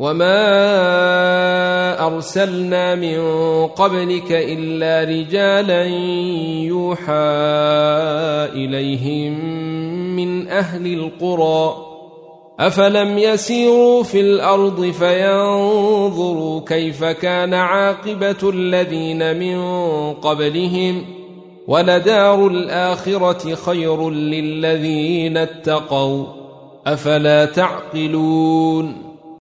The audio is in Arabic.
وما ارسلنا من قبلك الا رجالا يوحى اليهم من أهل القرى افلم يسيروا في الأرض فينظروا كيف كان عاقبه الذين من قبلهم ولدار الاخره خير للذين اتقوا افلا تعقلون